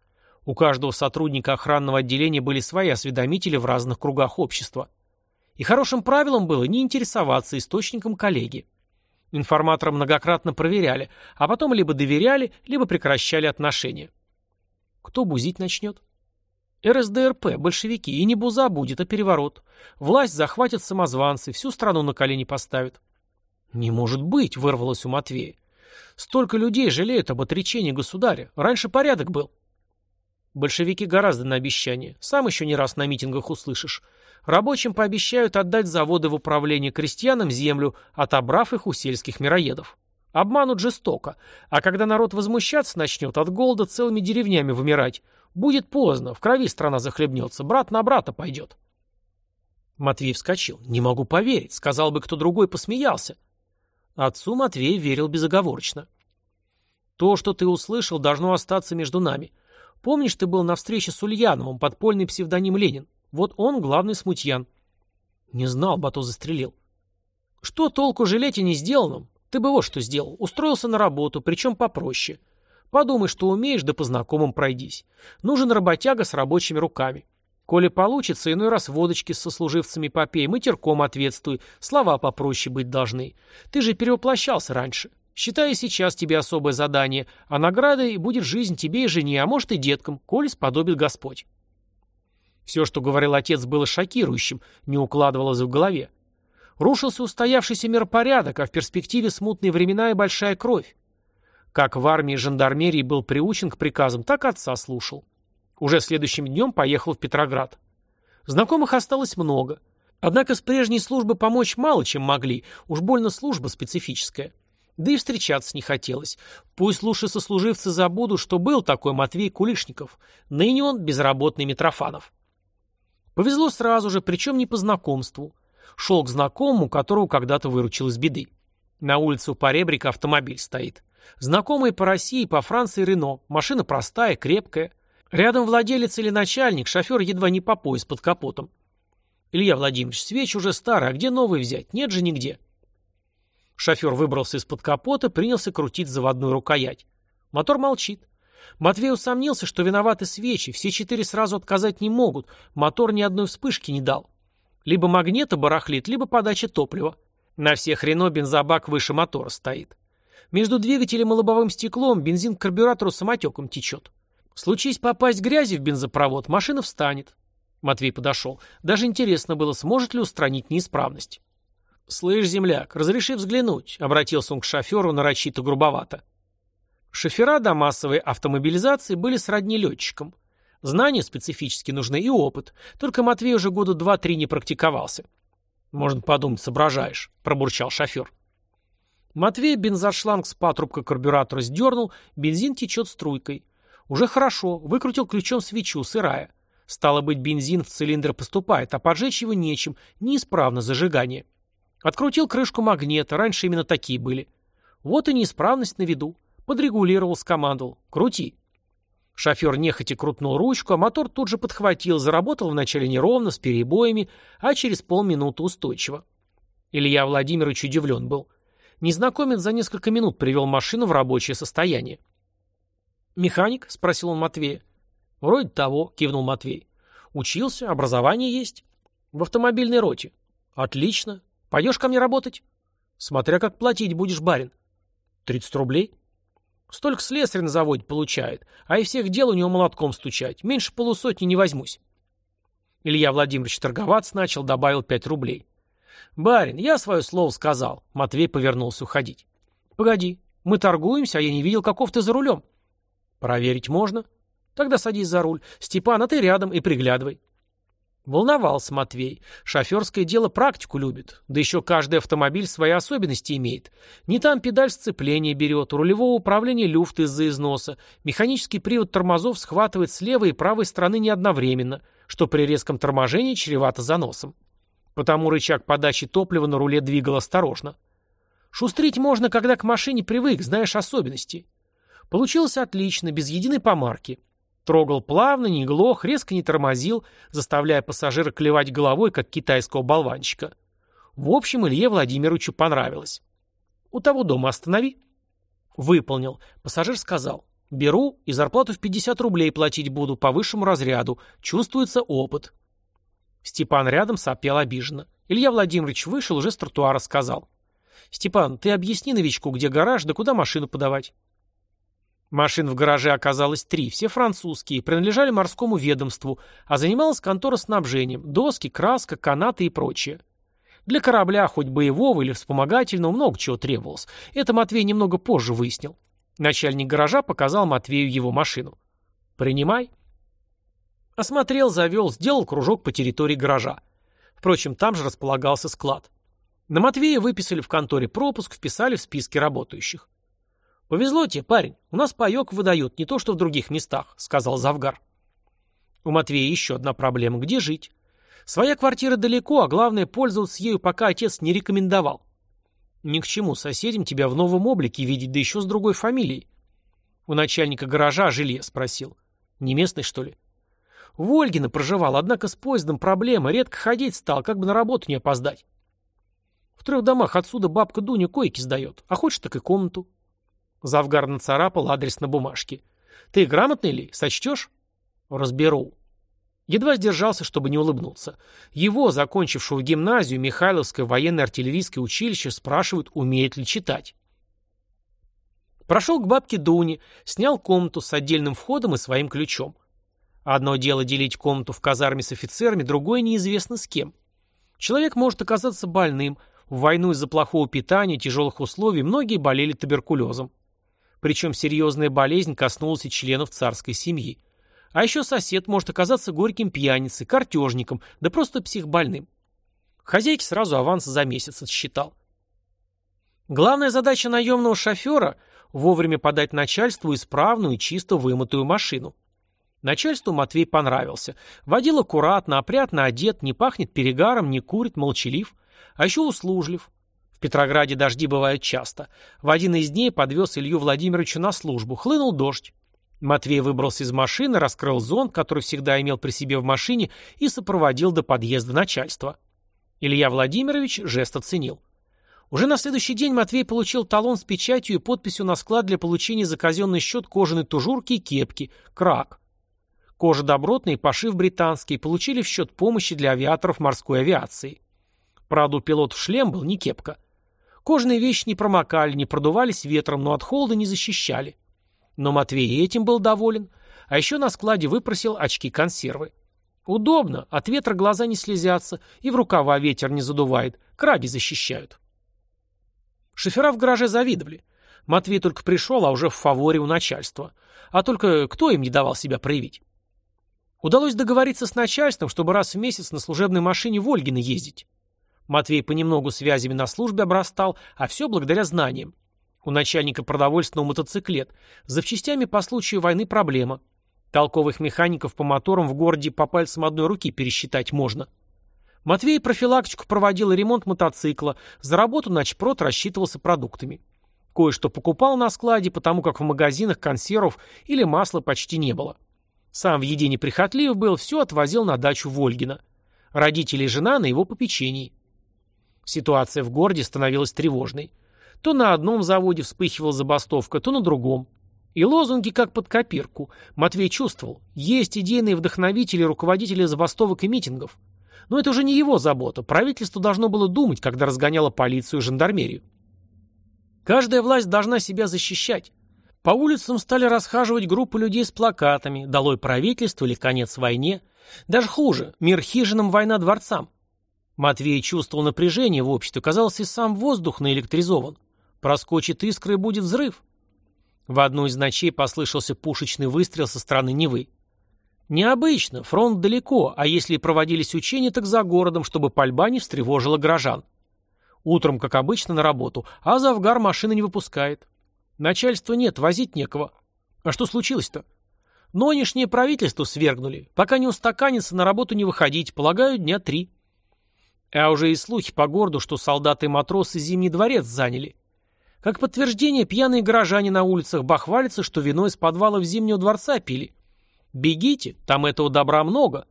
У каждого сотрудника охранного отделения были свои осведомители в разных кругах общества. И хорошим правилом было не интересоваться источником коллеги. Информатора многократно проверяли, а потом либо доверяли, либо прекращали отношения. Кто бузить начнет? РСДРП, большевики, и не буза будет, а переворот. Власть захватят самозванцы, всю страну на колени поставят. «Не может быть!» — вырвалось у Матвея. «Столько людей жалеют об отречении государя. Раньше порядок был». Большевики гораздо на обещание. Сам еще не раз на митингах услышишь. Рабочим пообещают отдать заводы в управление крестьянам землю, отобрав их у сельских мироедов. Обманут жестоко. А когда народ возмущаться начнет, от голода целыми деревнями вымирать, будет поздно, в крови страна захлебнется, брат на брата пойдет. Матвей вскочил. «Не могу поверить. Сказал бы, кто другой посмеялся». Отцу Матвей верил безоговорочно. «То, что ты услышал, должно остаться между нами. Помнишь, ты был на встрече с Ульяновым, подпольный псевдоним Ленин? Вот он главный смутьян. Не знал, Бато застрелил. Что толку жалеть и не сделанном? Ты бы вот что сделал. Устроился на работу, причем попроще. Подумай, что умеешь, да по знакомым пройдись. Нужен работяга с рабочими руками. Коли получится, иной раз водочки с сослуживцами попей, матерком ответствуй, слова попроще быть должны. Ты же перевоплощался раньше. Считай сейчас тебе особое задание, а наградой будет жизнь тебе и жене, а может и деткам, коли сподобит Господь. Все, что говорил отец, было шокирующим, не укладывалось в голове. Рушился устоявшийся миропорядок, а в перспективе смутные времена и большая кровь. Как в армии и жандармерии был приучен к приказам, так отца слушал. Уже следующим днем поехал в Петроград. Знакомых осталось много. Однако с прежней службы помочь мало чем могли, уж больно служба специфическая. Да и встречаться не хотелось. Пусть лучше сослуживцы забудут, что был такой Матвей Кулишников. Ныне он безработный Митрофанов. Повезло сразу же, причем не по знакомству. Шел к знакомому, которого когда-то выручил из беды. На улице у поребрика автомобиль стоит. Знакомые по России, по Франции Рено. Машина простая, крепкая. Рядом владелец или начальник, шофер едва не по пояс под капотом. Илья Владимирович, свеч уже старый, а где новый взять? Нет же нигде. Шофер выбрался из-под капота, принялся крутить заводную рукоять. Мотор молчит. Матвей усомнился, что виноваты свечи, все четыре сразу отказать не могут, мотор ни одной вспышки не дал. Либо магнета барахлит, либо подача топлива. На всех Рено бензобак выше мотора стоит. Между двигателем и лобовым стеклом бензин к карбюратору самотеком течет. Случись попасть грязи в бензопровод, машина встанет. Матвей подошел. Даже интересно было, сможет ли устранить неисправность. «Слышь, земляк, разреши взглянуть», — обратился он к шоферу нарочито грубовато. Шофера до массовой автомобилизации были сродни летчикам. Знания специфически нужны и опыт. Только Матвей уже года два-три не практиковался. «Можно подумать, соображаешь», — пробурчал шофер. Матвей бензошланг с патрубка карбюратора сдернул, бензин течет струйкой. Уже хорошо, выкрутил ключом свечу, сырая. Стало быть, бензин в цилиндр поступает, а поджечь его нечем, неисправно зажигание. Открутил крышку магнета, раньше именно такие были. Вот и неисправность на виду. Подрегулировал, скомандовал. Крути. Шофер нехотя крутнул ручку, а мотор тут же подхватил, заработал вначале неровно, с перебоями, а через полминуты устойчиво. Илья Владимирович удивлен был. Незнакомец за несколько минут привел машину в рабочее состояние. «Механик?» — спросил он Матвея. «Вроде того», — кивнул Матвей. «Учился, образование есть». «В автомобильной роте». «Отлично. Пойдешь ко мне работать?» «Смотря как платить будешь, барин». «Тридцать рублей?» «Столько слесарь на заводе получает, а и всех дел у него молотком стучать. Меньше полусотни не возьмусь». Илья Владимирович торговаться начал, добавил пять рублей. «Барин, я свое слово сказал». Матвей повернулся уходить. «Погоди, мы торгуемся, а я не видел, каков ты за рулем». «Проверить можно?» «Тогда садись за руль. Степан, а ты рядом и приглядывай». Волновался Матвей. Шоферское дело практику любит. Да еще каждый автомобиль свои особенности имеет. Не там педаль сцепления берет, у рулевого управления люфт из-за износа. Механический привод тормозов схватывает с левой и правой стороны не одновременно, что при резком торможении чревато заносом. Потому рычаг подачи топлива на руле двигал осторожно. Шустрить можно, когда к машине привык, знаешь особенности. Получилось отлично, без единой помарки. Трогал плавно, не глох, резко не тормозил, заставляя пассажира клевать головой, как китайского болванчика. В общем, Илье Владимировичу понравилось. «У того дома останови». Выполнил. Пассажир сказал. «Беру и зарплату в 50 рублей платить буду по высшему разряду. Чувствуется опыт». Степан рядом сопел обиженно. Илья Владимирович вышел, уже с тротуара сказал. «Степан, ты объясни новичку, где гараж, да куда машину подавать?» Машин в гараже оказалось три, все французские, принадлежали морскому ведомству, а занималась контора снабжением, доски, краска, канаты и прочее. Для корабля, хоть боевого или вспомогательного, много чего требовалось. Это Матвей немного позже выяснил. Начальник гаража показал Матвею его машину. «Принимай». Осмотрел, завел, сделал кружок по территории гаража. Впрочем, там же располагался склад. На Матвея выписали в конторе пропуск, вписали в списки работающих. «Повезло тебе, парень. У нас паек выдают, не то что в других местах», — сказал Завгар. У Матвея еще одна проблема. Где жить? Своя квартира далеко, а главное, пользоваться ею пока отец не рекомендовал. Ни к чему соседям тебя в новом облике видеть, да еще с другой фамилией. У начальника гаража жилье спросил. Не местный, что ли? В Ольгино проживал, однако с поездом проблема, редко ходить стал, как бы на работу не опоздать. В трех домах отсюда бабка Дуня койки сдает, а хочешь так и комнату. Завгар нацарапал адрес на бумажке. «Ты грамотный ли? Сочтешь?» «Разберу». Едва сдержался, чтобы не улыбнуться. Его, закончившего гимназию, Михайловское военно-артиллерийское училище, спрашивают, умеет ли читать. Прошел к бабке Дуне, снял комнату с отдельным входом и своим ключом. Одно дело делить комнату в казарме с офицерами, другое неизвестно с кем. Человек может оказаться больным. В войну из-за плохого питания, тяжелых условий многие болели туберкулезом. Причем серьезная болезнь коснулась и членов царской семьи. А еще сосед может оказаться горьким пьяницей, картежником, да просто психбольным. Хозяйки сразу аванс за месяц отсчитал. Главная задача наемного шофера – вовремя подать начальству исправную и чисто вымытую машину. Начальству Матвей понравился. Водил аккуратно, опрятно одет, не пахнет перегаром, не курит, молчалив. А еще услужлив. Петрограде дожди бывают часто. В один из дней подвез Илью Владимировича на службу. Хлынул дождь. Матвей выбрался из машины, раскрыл зонт, который всегда имел при себе в машине, и сопроводил до подъезда начальства. Илья Владимирович жест оценил. Уже на следующий день Матвей получил талон с печатью и подписью на склад для получения за казенный счет кожаной тужурки и кепки «Крак». Кожа добротная и пошив британский получили в счет помощи для авиаторов морской авиации. Правда, у пилотов шлем был не кепка. Кожаные вещи не промокали, не продувались ветром, но от холода не защищали. Но Матвей этим был доволен. А еще на складе выпросил очки-консервы. Удобно, от ветра глаза не слезятся, и в рукава ветер не задувает, краги защищают. Шофера в гараже завидовали. Матвей только пришел, а уже в фаворе у начальства. А только кто им не давал себя проявить? Удалось договориться с начальством, чтобы раз в месяц на служебной машине в Ольгино ездить. Матвей понемногу связями на службе обрастал, а все благодаря знаниям. У начальника продовольственного мотоциклет. С запчастями по случаю войны проблема. Толковых механиков по моторам в городе по пальцам одной руки пересчитать можно. Матвей профилактику проводил и ремонт мотоцикла. За работу начпрод рассчитывался продуктами. Кое-что покупал на складе, потому как в магазинах консервов или масла почти не было. Сам в еде неприхотлив был, все отвозил на дачу Вольгина. Родители и жена на его попечении. Ситуация в городе становилась тревожной. То на одном заводе вспыхивала забастовка, то на другом. И лозунги как под копирку. Матвей чувствовал, есть идейные вдохновители, руководители забастовок и митингов. Но это уже не его забота. Правительство должно было думать, когда разгоняло полицию и жандармерию. Каждая власть должна себя защищать. По улицам стали расхаживать группы людей с плакатами «Долой правительство» или «Конец войне». Даже хуже – «Мир хижинам, война дворцам». Матвей чувствовал напряжение в обществе, казалось, и сам воздух наэлектризован. Проскочит искра и будет взрыв. В одну из ночей послышался пушечный выстрел со стороны Невы. Необычно, фронт далеко, а если и проводились учения, так за городом, чтобы пальба не встревожила горожан. Утром, как обычно, на работу, а Завгар машины не выпускает. Начальства нет, возить некого. А что случилось-то? Нынешнее правительство свергнули. Пока не устаканится, на работу не выходить, полагаю, дня три. А уже и слухи по городу, что солдаты и матросы Зимний дворец заняли. Как подтверждение, пьяные горожане на улицах бахвалятся, что вино из подвалов Зимнего дворца пили. Бегите, там этого добра много.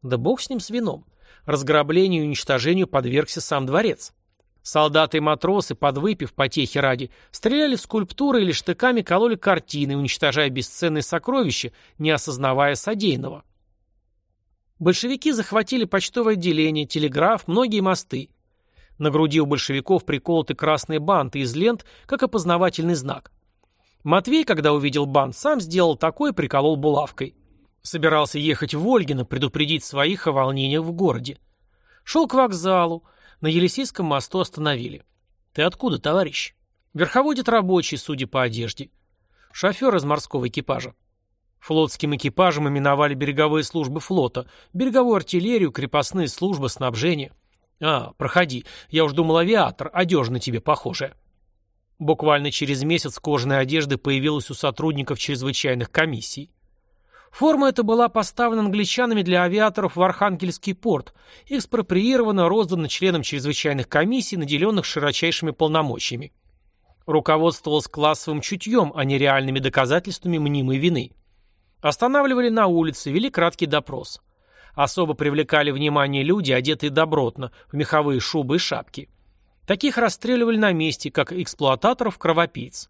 Да бог с ним с вином. Разграблению и уничтожению подвергся сам дворец. Солдаты и матросы, подвыпив потехи ради, стреляли в скульптуры или штыками кололи картины, уничтожая бесценные сокровища, не осознавая содеянного. Большевики захватили почтовое отделение, телеграф, многие мосты. На груди у большевиков приколоты красные банты из лент, как опознавательный знак. Матвей, когда увидел бант, сам сделал такой и приколол булавкой. Собирался ехать в Ольгино, предупредить своих о волнениях в городе. Шел к вокзалу. На Елисейском мосту остановили. «Ты откуда, товарищ?» Верховодит рабочий, судя по одежде. Шофер из морского экипажа. Флотским экипажем именовали береговые службы флота, береговую артиллерию, крепостные службы, снабжение. «А, проходи. Я уж думал, авиатор. Одежда на тебе похожая». Буквально через месяц кожаная одежда появилась у сотрудников чрезвычайных комиссий. Форма эта была поставлена англичанами для авиаторов в Архангельский порт, экспроприирована, роздана членам чрезвычайных комиссий, наделенных широчайшими полномочиями. Руководствовалась классовым чутьем, а не реальными доказательствами мнимой вины. Останавливали на улице, вели краткий допрос. Особо привлекали внимание люди, одетые добротно, в меховые шубы и шапки. Таких расстреливали на месте, как эксплуататоров-кровопийц.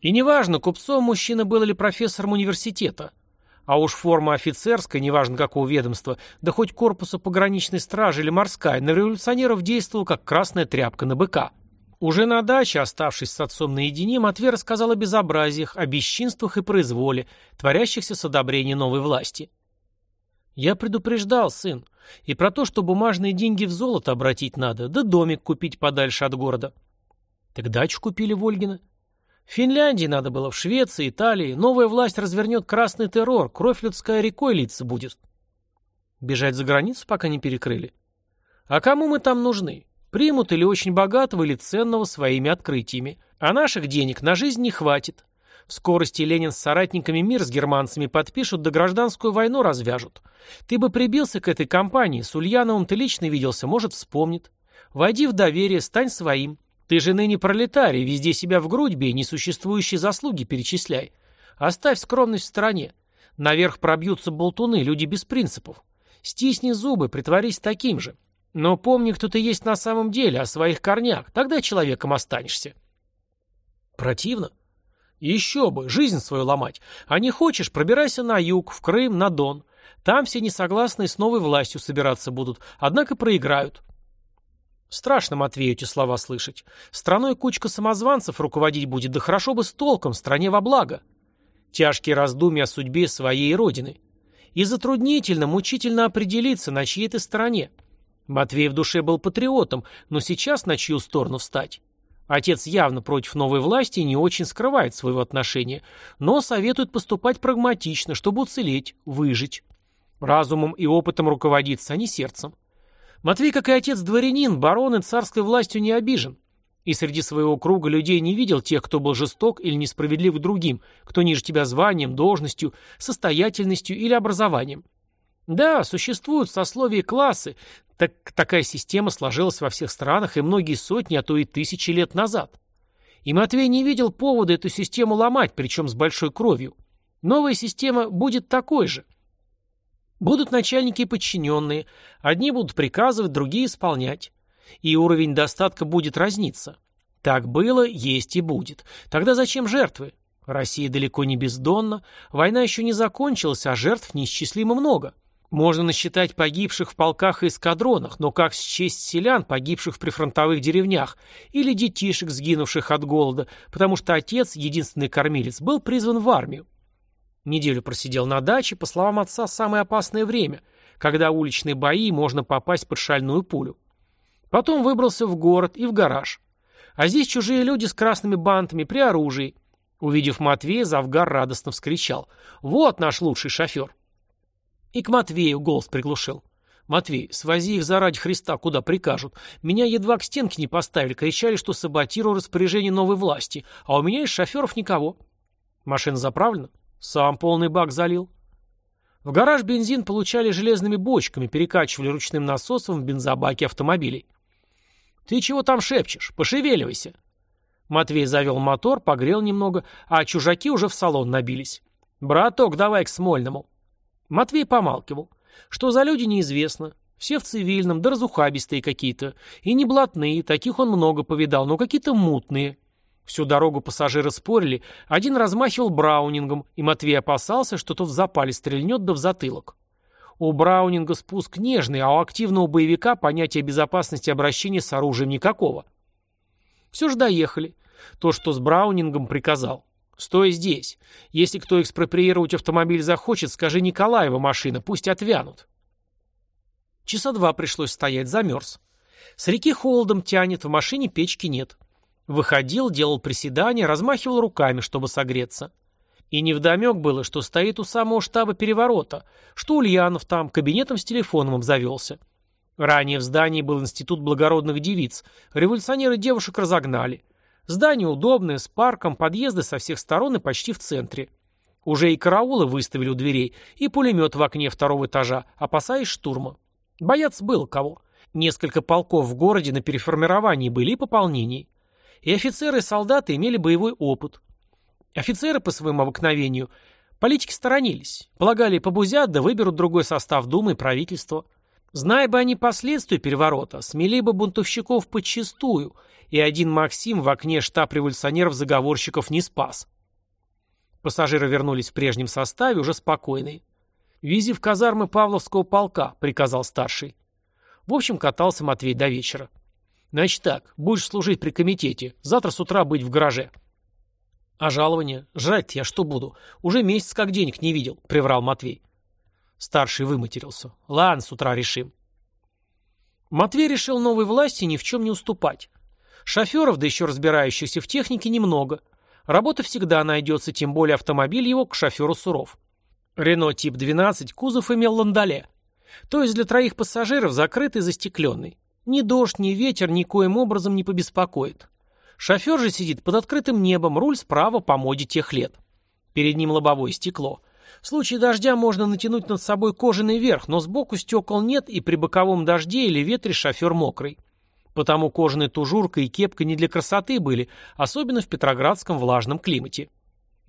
И неважно, купцом мужчина был или профессором университета. А уж форма офицерская, неважно какого ведомства, да хоть корпуса пограничной стражи или морская, на революционеров действовала как красная тряпка на быка. Уже на даче, оставшись с отцом наедине, Матвей рассказал о безобразиях, о бесчинствах и произволе, творящихся с одобрения новой власти. «Я предупреждал, сын, и про то, что бумажные деньги в золото обратить надо, да домик купить подальше от города». «Так дачу купили в Ольгино?» В Финляндии надо было, в Швеции, Италии. Новая власть развернет красный террор, кровь людская рекой литься будет. Бежать за границу, пока не перекрыли. А кому мы там нужны? Примут или очень богатого, или ценного своими открытиями. А наших денег на жизнь не хватит. В скорости Ленин с соратниками мир с германцами подпишут, да гражданскую войну развяжут. Ты бы прибился к этой компании, с Ульяновым ты лично виделся, может, вспомнит. Войди в доверие, стань своим. Ты же ныне пролетарий, везде себя в грудь бей, несуществующие заслуги перечисляй. Оставь скромность в стороне. Наверх пробьются болтуны, люди без принципов. Стисни зубы, притворись таким же. Но помни, кто ты есть на самом деле, о своих корнях, тогда человеком останешься. Противно? Еще бы, жизнь свою ломать. А не хочешь, пробирайся на юг, в Крым, на Дон. Там все несогласные с новой властью собираться будут, однако проиграют. Страшно Матвею эти слова слышать. Страной кучка самозванцев руководить будет, да хорошо бы с толком, стране во благо. Тяжкие раздумья о судьбе своей родины. И затруднительно, мучительно определиться, на чьей ты стороне. Матвей в душе был патриотом, но сейчас на чью сторону встать? Отец явно против новой власти и не очень скрывает своего отношения, но советует поступать прагматично, чтобы уцелеть, выжить. Разумом и опытом руководиться, а не сердцем. Матвей, как и отец дворянин, барон и царской властью не обижен. И среди своего круга людей не видел тех, кто был жесток или несправедлив к другим, кто ниже тебя званием, должностью, состоятельностью или образованием. Да, существуют сословия и классы, так такая система сложилась во всех странах и многие сотни, а то и тысячи лет назад. И Матвей не видел повода эту систему ломать, причем с большой кровью. Новая система будет такой же – Будут начальники и подчиненные. Одни будут приказывать, другие исполнять. И уровень достатка будет разниться. Так было, есть и будет. Тогда зачем жертвы? Россия далеко не бездонна. Война еще не закончилась, а жертв неисчислимо много. Можно насчитать погибших в полках и эскадронах, но как счесть селян, погибших в прифронтовых деревнях, или детишек, сгинувших от голода, потому что отец, единственный кормилец, был призван в армию. Неделю просидел на даче, по словам отца, самое опасное время, когда уличные бои можно попасть под шальную пулю. Потом выбрался в город и в гараж. А здесь чужие люди с красными бантами при оружии. Увидев Матвея, Завгар радостно вскричал. «Вот наш лучший шофер!» И к Матвею голос приглушил. «Матвей, свози их заради Христа, куда прикажут. Меня едва к стенке не поставили, кричали, что саботирую распоряжение новой власти, а у меня из шоферов никого». «Машина заправлена?» Сам полный бак залил. В гараж бензин получали железными бочками, перекачивали ручным насосом в бензобаке автомобилей. «Ты чего там шепчешь? Пошевеливайся!» Матвей завел мотор, погрел немного, а чужаки уже в салон набились. «Браток, давай к Смольному!» Матвей помалкивал. Что за люди, неизвестно. Все в цивильном, да разухабистые какие-то. И не блатные, таких он много повидал, но какие-то мутные. Всю дорогу пассажиры спорили, один размахивал браунингом, и Матвей опасался, что тот в запале стрельнет да в затылок. У браунинга спуск нежный, а у активного боевика понятия безопасности обращения с оружием никакого. Все же доехали. То, что с браунингом приказал. Стой здесь. Если кто экспроприировать автомобиль захочет, скажи Николаева машина, пусть отвянут. Часа два пришлось стоять, замерз. С реки холодом тянет, в машине печки нет. Выходил, делал приседания, размахивал руками, чтобы согреться. И невдомек было, что стоит у самого штаба переворота, что Ульянов там кабинетом с телефоном обзавелся. Ранее в здании был институт благородных девиц, революционеры девушек разогнали. Здание удобное, с парком, подъезды со всех сторон и почти в центре. Уже и караулы выставили у дверей, и пулемет в окне второго этажа, опасаясь штурма. Бояться было кого. Несколько полков в городе на переформировании были и пополнении. И офицеры и солдаты имели боевой опыт. Офицеры по своему обыкновению политики сторонились. Полагали, побузят, да выберут другой состав Думы и правительства. Зная бы они последствия переворота, смели бы бунтовщиков подчистую, и один Максим в окне штаб революционеров-заговорщиков не спас. Пассажиры вернулись в прежнем составе, уже спокойные. «Вези в казармы Павловского полка», — приказал старший. В общем, катался Матвей до вечера. Значит так, будешь служить при комитете, завтра с утра быть в гараже. А жалование? Жрать я что буду? Уже месяц как денег не видел, приврал Матвей. Старший выматерился. Ладно, с утра решим. Матвей решил новой власти ни в чем не уступать. Шоферов, да еще разбирающихся в технике, немного. Работа всегда найдется, тем более автомобиль его к шоферу суров. Рено тип 12 кузов имел ландоле. То есть для троих пассажиров закрытый застекленный. Ни дождь, ни ветер никоим образом не побеспокоит. Шофер же сидит под открытым небом, руль справа по моде тех лет. Перед ним лобовое стекло. В случае дождя можно натянуть над собой кожаный верх, но сбоку стекол нет, и при боковом дожде или ветре шофер мокрый. Потому кожаная тужурка и кепка не для красоты были, особенно в петроградском влажном климате.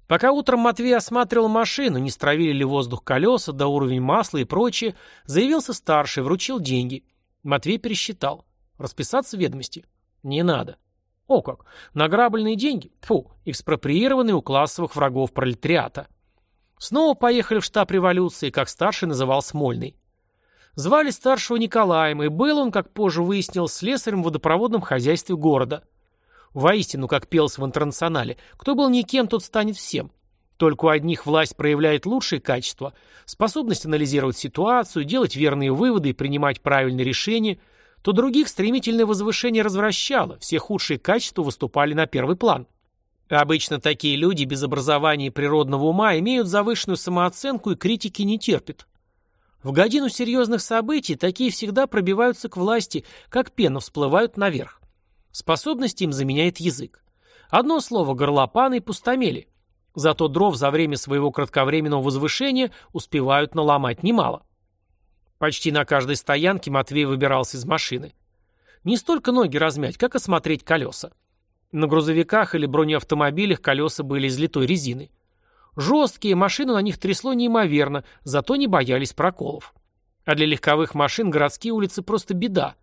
Пока утром Матвей осматривал машину, не стравили ли воздух колеса, да уровень масла и прочее, заявился старший, вручил деньги. Матвей пересчитал. Расписаться в ведомости? Не надо. О как! Награбленные деньги? Фу, экспроприированные у классовых врагов пролетариата. Снова поехали в штаб революции, как старший называл Смольный. Звали старшего Николаем, и был он, как позже выяснил, слесарем в водопроводном хозяйстве города. Воистину, как пелось в интернационале, кто был никем, тот станет всем. Только у одних власть проявляет лучшие качества, способность анализировать ситуацию, делать верные выводы и принимать правильные решения, то других стремительное возвышение развращало, все худшие качества выступали на первый план. Обычно такие люди без образования и природного ума имеют завышенную самооценку и критики не терпят. В годину серьезных событий такие всегда пробиваются к власти, как пена всплывают наверх. Способность им заменяет язык. Одно слово – горлопаны и пустомели. Зато дров за время своего кратковременного возвышения успевают наломать немало. Почти на каждой стоянке Матвей выбирался из машины. Не столько ноги размять, как осмотреть колеса. На грузовиках или бронеавтомобилях колеса были из литой резины. Жесткие, машину на них трясло неимоверно, зато не боялись проколов. А для легковых машин городские улицы просто беда.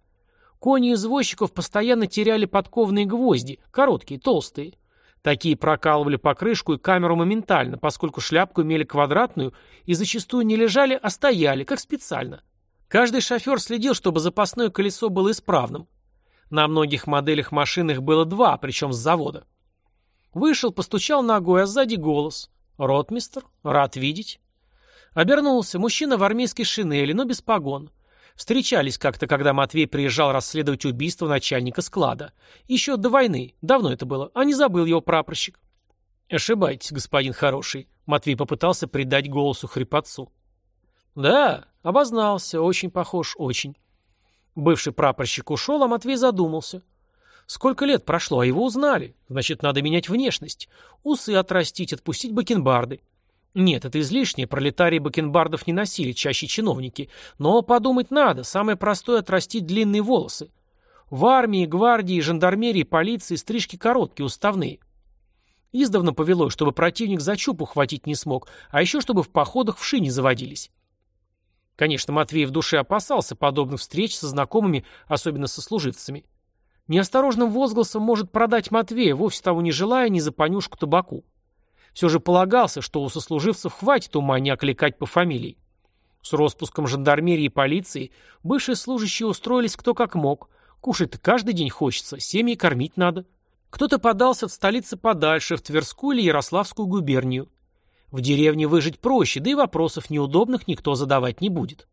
Кони извозчиков постоянно теряли подкованные гвозди, короткие, толстые. Такие прокалывали покрышку и камеру моментально, поскольку шляпку имели квадратную и зачастую не лежали, а стояли, как специально. Каждый шофер следил, чтобы запасное колесо было исправным. На многих моделях машин их было два, причем с завода. Вышел, постучал ногой, а сзади голос. «Ротмистр, рад видеть». Обернулся, мужчина в армейской шинели, но без погон. Встречались как-то, когда Матвей приезжал расследовать убийство начальника склада. Еще до войны, давно это было, а не забыл его прапорщик. «Ошибаетесь, господин хороший», — Матвей попытался придать голосу хрипотцу. «Да, обознался, очень похож, очень». Бывший прапорщик ушел, а Матвей задумался. Сколько лет прошло, а его узнали. Значит, надо менять внешность. Усы отрастить, отпустить бакенбарды. Нет, это излишнее, пролетарии бакенбардов не носили, чаще чиновники. Но подумать надо, самое простое – отрастить длинные волосы. В армии, гвардии, жандармерии, полиции стрижки короткие, уставные. Издавна повелось, чтобы противник за чуп ухватить не смог, а еще чтобы в походах в шине заводились. Конечно, Матвей в душе опасался подобных встреч со знакомыми, особенно со служивцами. Неосторожным возгласом может продать Матвея, вовсе того не желая, ни за понюшку табаку. Все же полагался, что у сослуживцев хватит ума не окликать по фамилии. С распуском жандармерии и полиции бывшие служащие устроились кто как мог. Кушать-то каждый день хочется, семьи кормить надо. Кто-то подался от столицы подальше, в Тверскую или Ярославскую губернию. В деревне выжить проще, да и вопросов неудобных никто задавать не будет.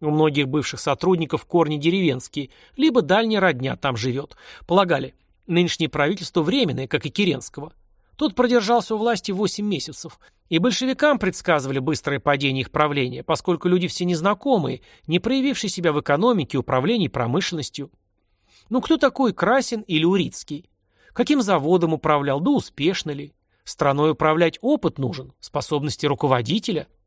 У многих бывших сотрудников корни деревенские, либо дальняя родня там живет. Полагали, нынешнее правительство временное, как и Керенского. Тот продержался у власти 8 месяцев. И большевикам предсказывали быстрое падение их правления, поскольку люди все незнакомые, не проявившие себя в экономике, управлении промышленностью. Ну кто такой Красин или Урицкий? Каким заводом управлял, да успешно ли? Страной управлять опыт нужен, способности руководителя –